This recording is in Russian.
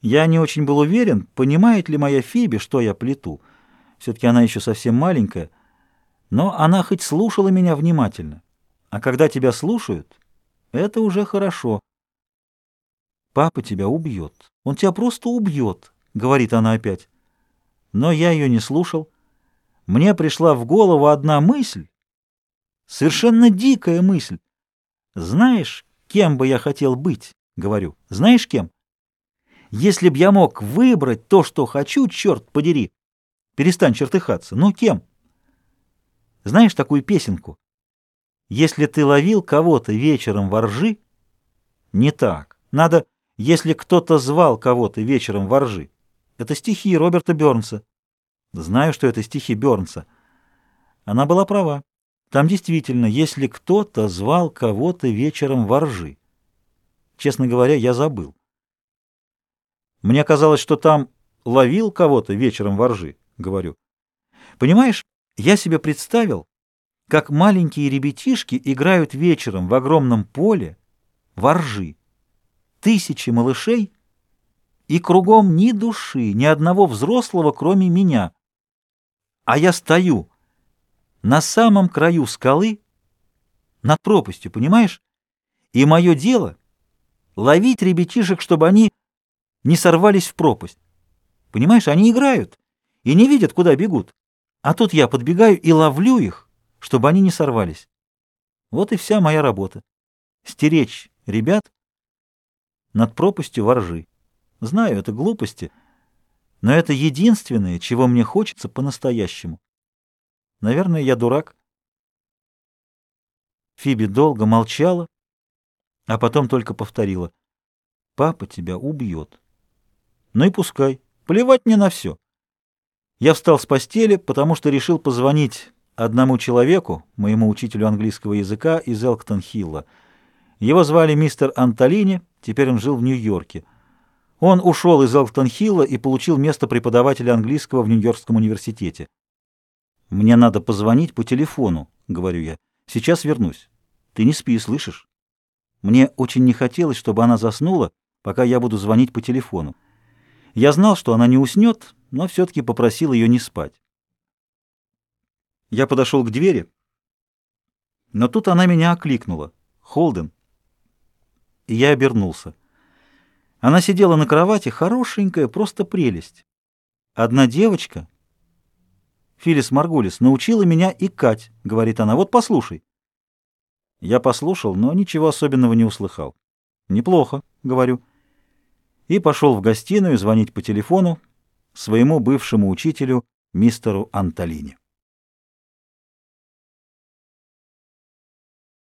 Я не очень был уверен, понимает ли моя Фиби, что я плету. Все-таки она еще совсем маленькая. Но она хоть слушала меня внимательно. А когда тебя слушают, это уже хорошо. Папа тебя убьет. Он тебя просто убьет, говорит она опять. Но я ее не слушал. Мне пришла в голову одна мысль, совершенно дикая мысль. Знаешь, кем бы я хотел быть, говорю. Знаешь, кем? Если б я мог выбрать то, что хочу, черт подери, перестань чертыхаться. Ну, кем? Знаешь такую песенку? Если ты ловил кого-то вечером во ржи, не так. Надо, если кто-то звал кого-то вечером во ржи. Это стихи Роберта Бёрнса. Знаю, что это стихи Бёрнса. Она была права. Там действительно, если кто-то звал кого-то вечером во ржи. Честно говоря, я забыл. Мне казалось, что там ловил кого-то вечером во ржи, говорю. Понимаешь, я себе представил, как маленькие ребятишки играют вечером в огромном поле во ржи. Тысячи малышей, и кругом ни души, ни одного взрослого, кроме меня. А я стою на самом краю скалы, над пропастью, понимаешь? И мое дело — ловить ребятишек, чтобы они не сорвались в пропасть. Понимаешь, они играют и не видят, куда бегут. А тут я подбегаю и ловлю их, чтобы они не сорвались. Вот и вся моя работа. Стеречь ребят над пропастью воржи. Знаю, это глупости, но это единственное, чего мне хочется по-настоящему. Наверное, я дурак. Фиби долго молчала, а потом только повторила. «Папа тебя убьет». Ну и пускай. Плевать мне на все. Я встал с постели, потому что решил позвонить одному человеку, моему учителю английского языка из Элктон-Хилла. Его звали мистер Антолини, теперь он жил в Нью-Йорке. Он ушел из Элктон-Хилла и получил место преподавателя английского в Нью-Йоркском университете. «Мне надо позвонить по телефону», — говорю я. «Сейчас вернусь. Ты не спи, слышишь?» Мне очень не хотелось, чтобы она заснула, пока я буду звонить по телефону. Я знал, что она не уснет, но все-таки попросил ее не спать. Я подошел к двери, но тут она меня окликнула. «Холден». И я обернулся. Она сидела на кровати, хорошенькая, просто прелесть. Одна девочка, Филис Маргулис, научила меня икать, говорит она. Вот послушай. Я послушал, но ничего особенного не услыхал. Неплохо, говорю и пошел в гостиную звонить по телефону своему бывшему учителю мистеру Анталини.